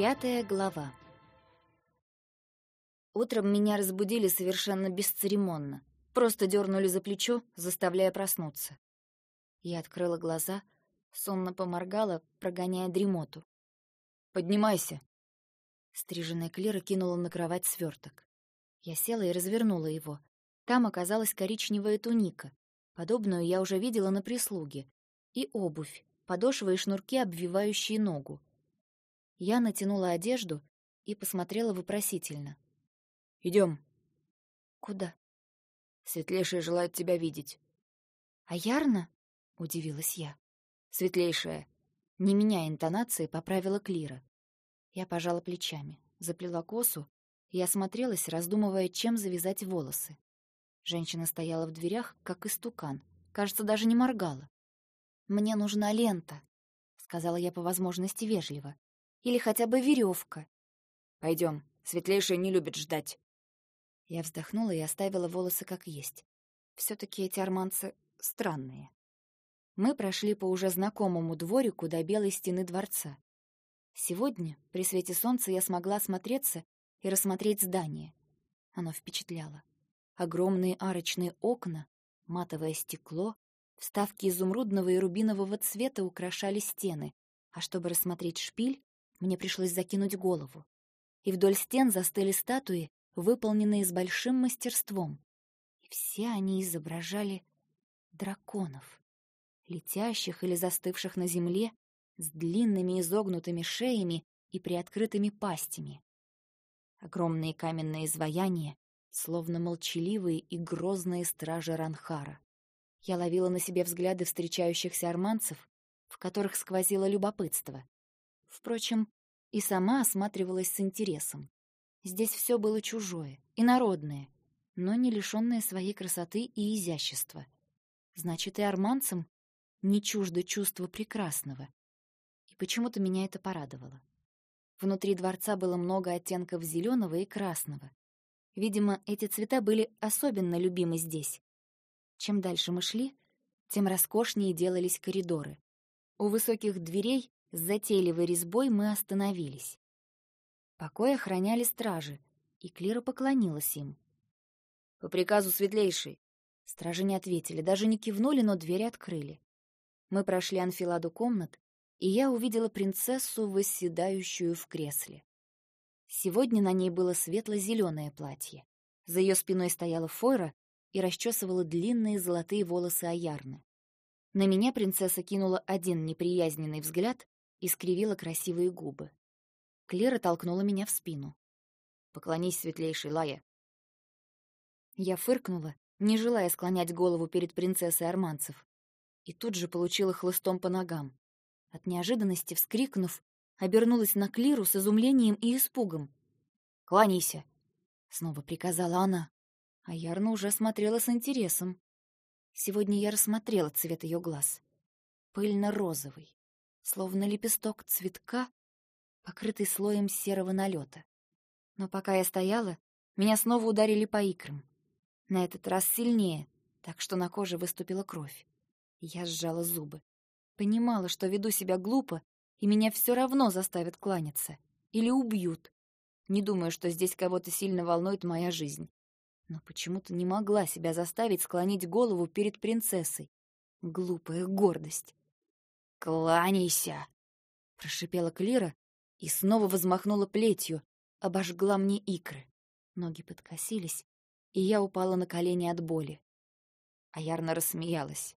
Пятая глава. Утром меня разбудили совершенно бесцеремонно. Просто дернули за плечо, заставляя проснуться. Я открыла глаза, сонно поморгала, прогоняя дремоту. «Поднимайся!» Стриженная Клира кинула на кровать сверток. Я села и развернула его. Там оказалась коричневая туника. Подобную я уже видела на прислуге. И обувь, подошвы и шнурки, обвивающие ногу. Я натянула одежду и посмотрела вопросительно. Идем. Куда? Светлейшая желает тебя видеть. А Ярна? удивилась я. Светлейшая. Не меняя интонации, поправила Клира. Я пожала плечами, заплела косу и осмотрелась, раздумывая, чем завязать волосы. Женщина стояла в дверях, как истукан, кажется, даже не моргала. Мне нужна лента, сказала я по возможности вежливо. Или хотя бы веревка. Пойдем, светлейшая не любит ждать. Я вздохнула и оставила волосы как есть. все таки эти арманцы странные. Мы прошли по уже знакомому дворику до белой стены дворца. Сегодня, при свете солнца, я смогла смотреться и рассмотреть здание. Оно впечатляло. Огромные арочные окна, матовое стекло, вставки изумрудного и рубинового цвета украшали стены, а чтобы рассмотреть шпиль, мне пришлось закинуть голову. И вдоль стен застыли статуи, выполненные с большим мастерством. И все они изображали драконов, летящих или застывших на земле, с длинными изогнутыми шеями и приоткрытыми пастями. Огромные каменные изваяния, словно молчаливые и грозные стражи Ранхара. Я ловила на себе взгляды встречающихся арманцев, в которых сквозило любопытство. Впрочем, и сама осматривалась с интересом. Здесь все было чужое, инородное, но не лишенное своей красоты и изящества. Значит, и арманцам не чуждо чувство прекрасного. И почему-то меня это порадовало. Внутри дворца было много оттенков зеленого и красного. Видимо, эти цвета были особенно любимы здесь. Чем дальше мы шли, тем роскошнее делались коридоры. У высоких дверей с затейливой резьбой мы остановились. Покой охраняли стражи, и Клира поклонилась им. «По приказу светлейшей». Стражи не ответили, даже не кивнули, но двери открыли. Мы прошли анфиладу комнат, и я увидела принцессу, восседающую в кресле. Сегодня на ней было светло-зеленое платье. За ее спиной стояла Фойра и расчесывала длинные золотые волосы Аярны. На меня принцесса кинула один неприязненный взгляд и скривила красивые губы. Клера толкнула меня в спину. «Поклонись, светлейшей Лая». Я фыркнула, не желая склонять голову перед принцессой Арманцев, и тут же получила хлыстом по ногам. От неожиданности, вскрикнув, обернулась на Клиру с изумлением и испугом. «Кланяйся!» — снова приказала она. А Ярна уже смотрела с интересом. Сегодня я рассмотрела цвет ее глаз. Пыльно-розовый, словно лепесток цветка, покрытый слоем серого налета. Но пока я стояла, меня снова ударили по икрам. На этот раз сильнее, так что на коже выступила кровь. Я сжала зубы. Понимала, что веду себя глупо, и меня все равно заставят кланяться. Или убьют. Не думаю, что здесь кого-то сильно волнует моя жизнь. Но почему-то не могла себя заставить склонить голову перед принцессой. Глупая гордость. «Кланяйся!» — прошипела Клира и снова взмахнула плетью, обожгла мне икры. Ноги подкосились, и я упала на колени от боли. А Ярна рассмеялась.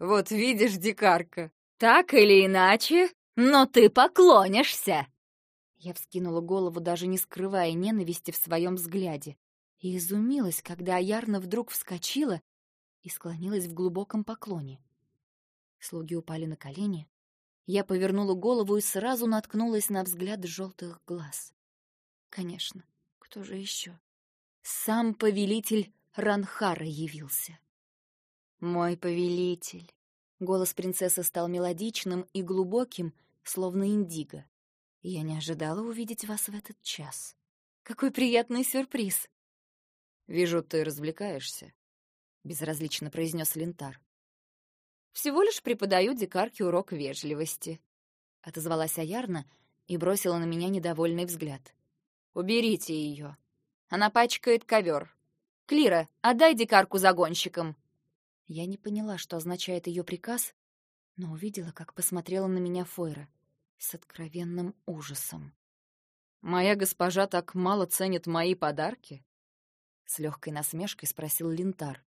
«Вот видишь, дикарка, так или иначе, но ты поклонишься!» Я вскинула голову, даже не скрывая ненависти в своем взгляде, и изумилась, когда Аярна вдруг вскочила и склонилась в глубоком поклоне. Слуги упали на колени. Я повернула голову и сразу наткнулась на взгляд желтых глаз. Конечно, кто же еще? Сам повелитель Ранхара явился. «Мой повелитель!» Голос принцессы стал мелодичным и глубоким, словно индиго. «Я не ожидала увидеть вас в этот час. Какой приятный сюрприз!» «Вижу, ты развлекаешься», — безразлично произнес Лентар. Всего лишь преподаю дикарке урок вежливости», — отозвалась Аярна и бросила на меня недовольный взгляд. «Уберите ее. Она пачкает ковер. Клира, отдай дикарку загонщикам!» Я не поняла, что означает ее приказ, но увидела, как посмотрела на меня Фойра с откровенным ужасом. «Моя госпожа так мало ценит мои подарки?» С легкой насмешкой спросил Линтар.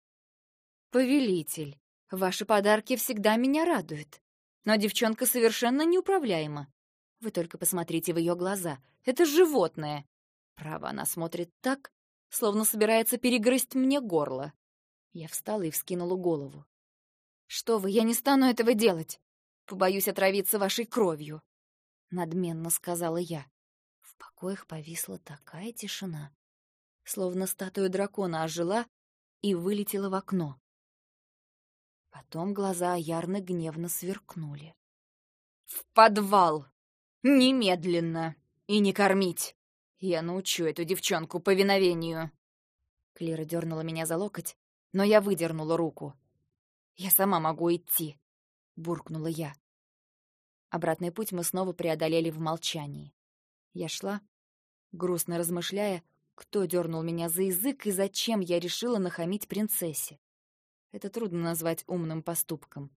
«Повелитель, ваши подарки всегда меня радуют, но девчонка совершенно неуправляема. Вы только посмотрите в ее глаза. Это животное. Право, она смотрит так, словно собирается перегрызть мне горло. Я встала и вскинула голову. «Что вы, я не стану этого делать. Побоюсь отравиться вашей кровью», — надменно сказала я. В покоях повисла такая тишина, словно статуя дракона ожила и вылетела в окно. Потом глаза ярно гневно сверкнули. «В подвал! Немедленно! И не кормить! Я научу эту девчонку повиновению!» Клира дернула меня за локоть, но я выдернула руку. «Я сама могу идти», — буркнула я. Обратный путь мы снова преодолели в молчании. Я шла, грустно размышляя, кто дернул меня за язык и зачем я решила нахамить принцессе. Это трудно назвать умным поступком.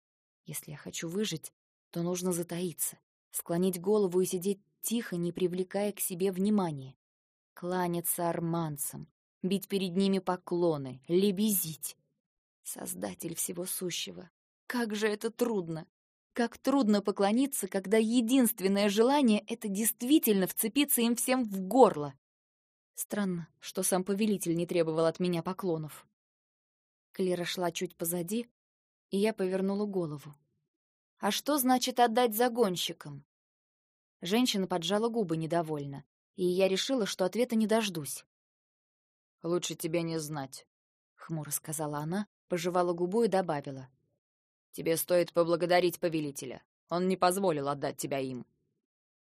Если я хочу выжить, то нужно затаиться, склонить голову и сидеть тихо, не привлекая к себе внимания. Кланяться арманцам, бить перед ними поклоны, лебезить. Создатель всего сущего. Как же это трудно! Как трудно поклониться, когда единственное желание — это действительно вцепиться им всем в горло. Странно, что сам повелитель не требовал от меня поклонов. Клера шла чуть позади, и я повернула голову. «А что значит отдать загонщикам?» Женщина поджала губы недовольно, и я решила, что ответа не дождусь. «Лучше тебе не знать», — хмуро сказала она, пожевала губу и добавила. «Тебе стоит поблагодарить повелителя. Он не позволил отдать тебя им».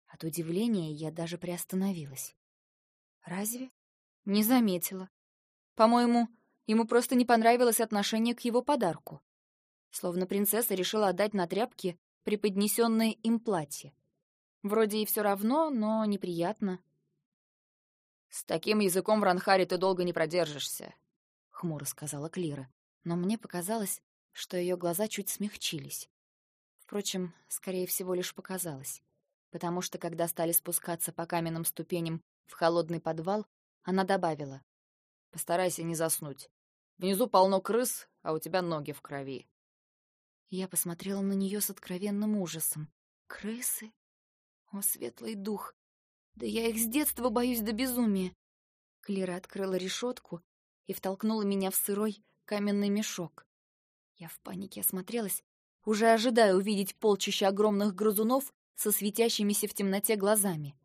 От удивления я даже приостановилась. «Разве?» «Не заметила. По-моему, ему просто не понравилось отношение к его подарку. Словно принцесса решила отдать на тряпки преподнесенное им платье. Вроде и все равно, но неприятно. «С таким языком в Ранхаре ты долго не продержишься», — хмуро сказала Клира. Но мне показалось, что ее глаза чуть смягчились. Впрочем, скорее всего, лишь показалось. Потому что, когда стали спускаться по каменным ступеням в холодный подвал, она добавила. «Постарайся не заснуть. Внизу полно крыс, а у тебя ноги в крови». Я посмотрела на нее с откровенным ужасом. «Крысы? О, светлый дух! Да я их с детства боюсь до безумия. Клира открыла решетку и втолкнула меня в сырой каменный мешок. Я в панике осмотрелась, уже ожидая увидеть полчища огромных грызунов со светящимися в темноте глазами.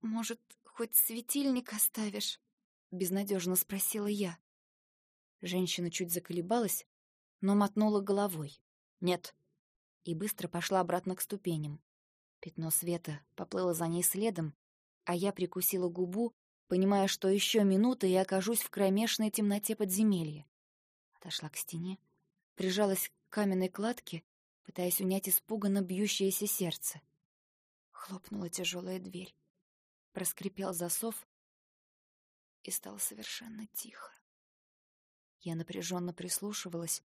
«Может, хоть светильник оставишь?» — безнадежно спросила я. Женщина чуть заколебалась, но мотнула головой. «Нет». И быстро пошла обратно к ступеням. Пятно света поплыло за ней следом, а я прикусила губу, понимая, что еще минута и окажусь в кромешной темноте подземелья. Отошла к стене, прижалась к каменной кладке, пытаясь унять испуганно бьющееся сердце. Хлопнула тяжелая дверь. Проскрипел засов, и стало совершенно тихо. Я напряженно прислушивалась,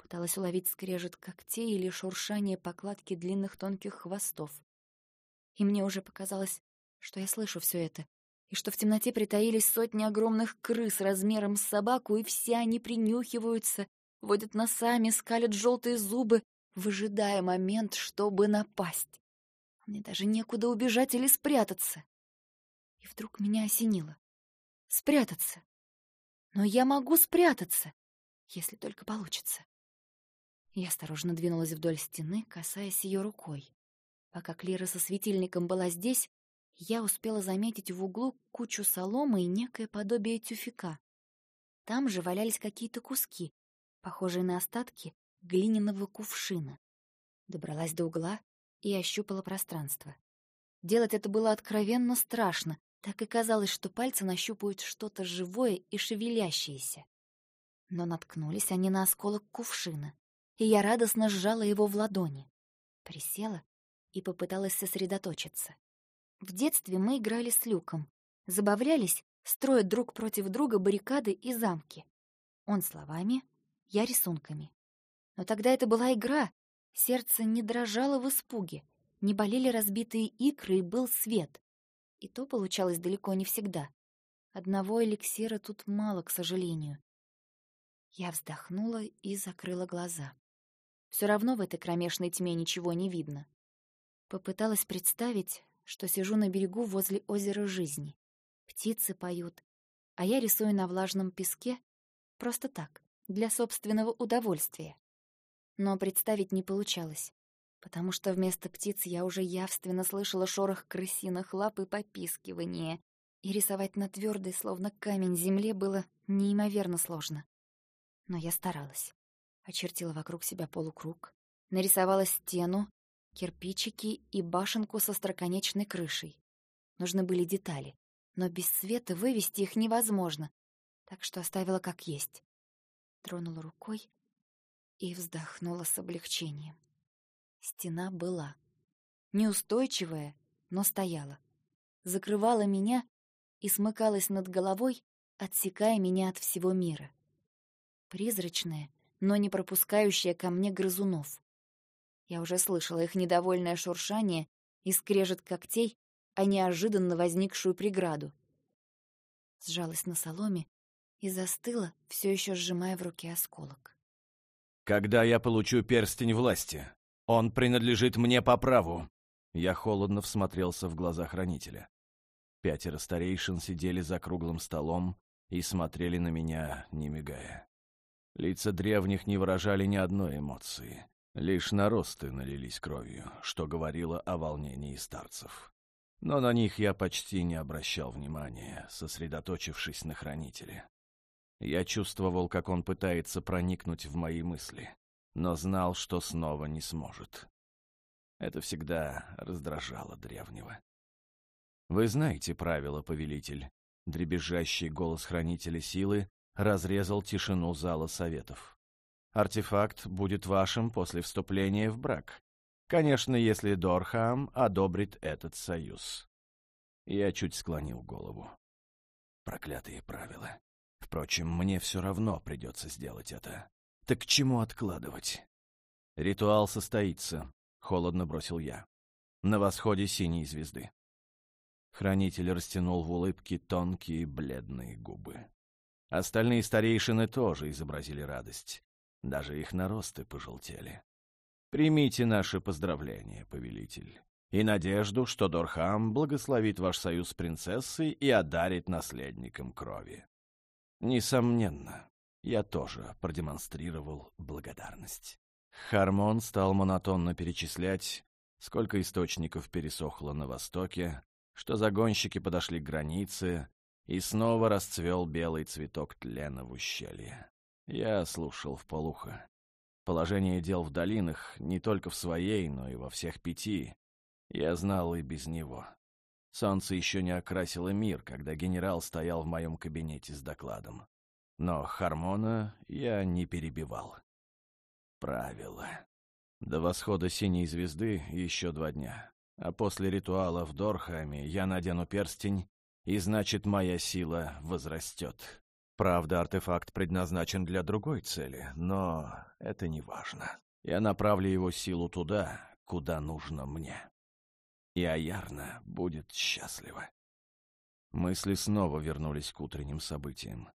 Пыталась уловить скрежет когтей или шуршание покладки длинных тонких хвостов. И мне уже показалось, что я слышу все это, и что в темноте притаились сотни огромных крыс размером с собаку, и все они принюхиваются, водят носами, скалят желтые зубы, выжидая момент, чтобы напасть. Мне даже некуда убежать или спрятаться. И вдруг меня осенило. Спрятаться. Но я могу спрятаться, если только получится. Я осторожно двинулась вдоль стены, касаясь ее рукой. Пока Клира со светильником была здесь, я успела заметить в углу кучу соломы и некое подобие тюфика. Там же валялись какие-то куски, похожие на остатки глиняного кувшина. Добралась до угла и ощупала пространство. Делать это было откровенно страшно, так и казалось, что пальцы нащупают что-то живое и шевелящееся. Но наткнулись они на осколок кувшина и я радостно сжала его в ладони. Присела, и попыталась сосредоточиться. В детстве мы играли с Люком, забавлялись, строя друг против друга баррикады и замки. Он словами, я рисунками. Но тогда это была игра, сердце не дрожало в испуге, не болели разбитые икры и был свет. И то получалось далеко не всегда. Одного эликсира тут мало, к сожалению. Я вздохнула и закрыла глаза. Все равно в этой кромешной тьме ничего не видно. Попыталась представить, что сижу на берегу возле озера жизни. Птицы поют, а я рисую на влажном песке просто так, для собственного удовольствия. Но представить не получалось, потому что вместо птиц я уже явственно слышала шорох крысиных лап и попискивание, и рисовать на твердой, словно камень земле, было неимоверно сложно. Но я старалась. Очертила вокруг себя полукруг, нарисовала стену, кирпичики и башенку со строконечной крышей. Нужны были детали, но без света вывести их невозможно, так что оставила как есть. Тронула рукой и вздохнула с облегчением. Стена была. Неустойчивая, но стояла. Закрывала меня и смыкалась над головой, отсекая меня от всего мира. Призрачная, но не пропускающая ко мне грызунов. Я уже слышала их недовольное шуршание и скрежет когтей о неожиданно возникшую преграду. Сжалась на соломе и застыла, все еще сжимая в руке осколок. «Когда я получу перстень власти? Он принадлежит мне по праву!» Я холодно всмотрелся в глаза хранителя. Пятеро старейшин сидели за круглым столом и смотрели на меня, не мигая. Лица древних не выражали ни одной эмоции. Лишь наросты налились кровью, что говорило о волнении старцев. Но на них я почти не обращал внимания, сосредоточившись на хранителе. Я чувствовал, как он пытается проникнуть в мои мысли, но знал, что снова не сможет. Это всегда раздражало древнего. «Вы знаете правила, повелитель?» Дребезжащий голос хранителя силы разрезал тишину зала советов. Артефакт будет вашим после вступления в брак. Конечно, если Дорхам одобрит этот союз. Я чуть склонил голову. Проклятые правила. Впрочем, мне все равно придется сделать это. Так к чему откладывать? Ритуал состоится, — холодно бросил я. На восходе синей звезды. Хранитель растянул в улыбке тонкие бледные губы. Остальные старейшины тоже изобразили радость. Даже их наросты пожелтели. Примите наши поздравления, повелитель, и надежду, что Дорхам благословит ваш союз с принцессой и одарит наследником крови. Несомненно, я тоже продемонстрировал благодарность. Хармон стал монотонно перечислять, сколько источников пересохло на востоке, что загонщики подошли к границе, и снова расцвел белый цветок тлена в ущелье. Я слушал в полухо. Положение дел в долинах не только в своей, но и во всех пяти. Я знал и без него. Солнце еще не окрасило мир, когда генерал стоял в моем кабинете с докладом. Но Хармона я не перебивал. Правило. До восхода синей звезды еще два дня. А после ритуала в Дорхаме я надену перстень, и значит, моя сила возрастет. Правда, артефакт предназначен для другой цели, но это не важно. Я направлю его силу туда, куда нужно мне. И Аярна будет счастлива. Мысли снова вернулись к утренним событиям.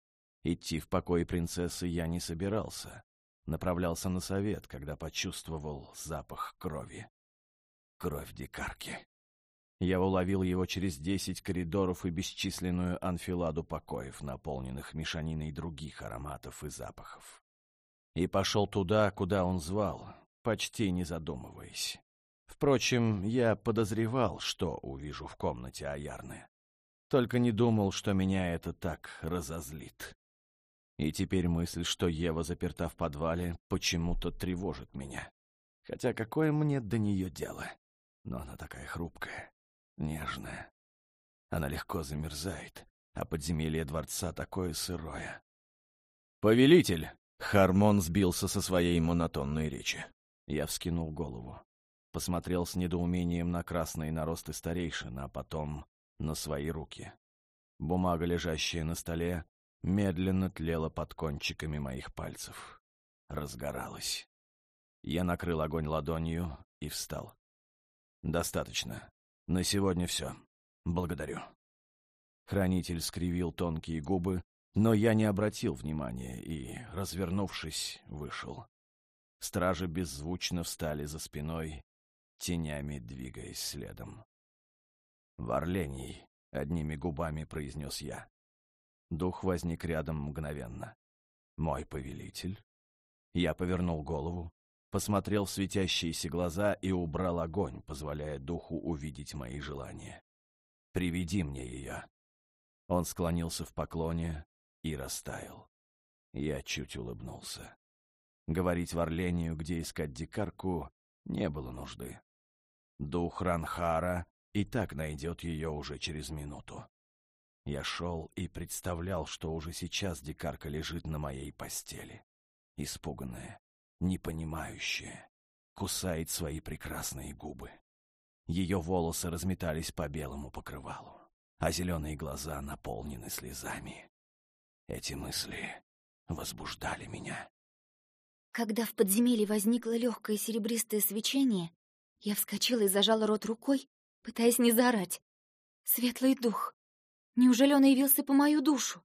Идти в покой принцессы я не собирался. Направлялся на совет, когда почувствовал запах крови. Кровь дикарки. Я уловил его через десять коридоров и бесчисленную анфиладу покоев, наполненных мешаниной других ароматов и запахов. И пошел туда, куда он звал, почти не задумываясь. Впрочем, я подозревал, что увижу в комнате Аярны. Только не думал, что меня это так разозлит. И теперь мысль, что Ева заперта в подвале, почему-то тревожит меня. Хотя какое мне до нее дело? Но она такая хрупкая нежная. Она легко замерзает, а подземелье дворца такое сырое. «Повелитель!» — Хармон сбился со своей монотонной речи. Я вскинул голову. посмотрел с недоумением на красные наросты старейшин, а потом на свои руки. Бумага, лежащая на столе, медленно тлела под кончиками моих пальцев. Разгоралась. Я накрыл огонь ладонью и встал. «Достаточно. На сегодня все. Благодарю». Хранитель скривил тонкие губы, но я не обратил внимания и, развернувшись, вышел. Стражи беззвучно встали за спиной, тенями двигаясь следом. «Варлений», — одними губами произнес я. Дух возник рядом мгновенно. «Мой повелитель?» Я повернул голову, посмотрел в светящиеся глаза и убрал огонь, позволяя духу увидеть мои желания. «Приведи мне ее». Он склонился в поклоне и растаял. Я чуть улыбнулся. Говорить в Орлению, где искать дикарку, не было нужды. Дух Ранхара и так найдет ее уже через минуту. Я шел и представлял, что уже сейчас дикарка лежит на моей постели. Испуганная, непонимающая, кусает свои прекрасные губы. Ее волосы разметались по белому покрывалу, а зеленые глаза наполнены слезами. Эти мысли возбуждали меня. Когда в подземелье возникло легкое серебристое свечение, я вскочила и зажала рот рукой, пытаясь не заорать. Светлый дух! Неужели он явился по мою душу?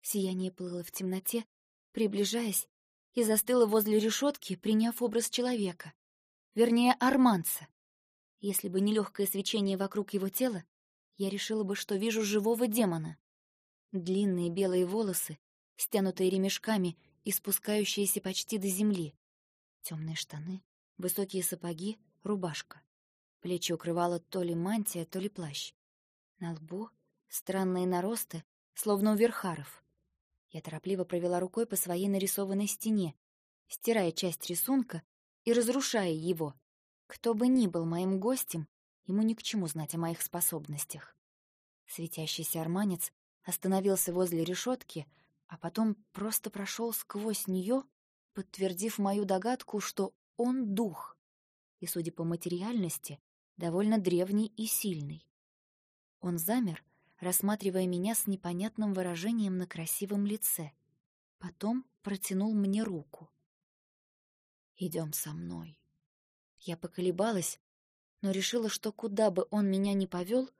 Сияние плыло в темноте, приближаясь, и застыло возле решетки, приняв образ человека. Вернее, арманца. Если бы не легкое свечение вокруг его тела, я решила бы, что вижу живого демона. Длинные белые волосы, стянутые ремешками и спускающиеся почти до земли. Темные штаны, высокие сапоги, рубашка. Плечи укрывала то ли мантия, то ли плащ. На лбу странные наросты, словно у верхаров. Я торопливо провела рукой по своей нарисованной стене, стирая часть рисунка и разрушая его. Кто бы ни был моим гостем, ему ни к чему знать о моих способностях. Светящийся арманец остановился возле решетки, а потом просто прошел сквозь нее, подтвердив мою догадку, что он дух, и, судя по материальности, довольно древний и сильный. Он замер, рассматривая меня с непонятным выражением на красивом лице. Потом протянул мне руку. «Идем со мной». Я поколебалась, но решила, что куда бы он меня ни повел,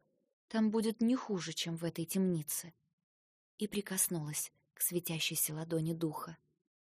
там будет не хуже, чем в этой темнице. И прикоснулась к светящейся ладони духа.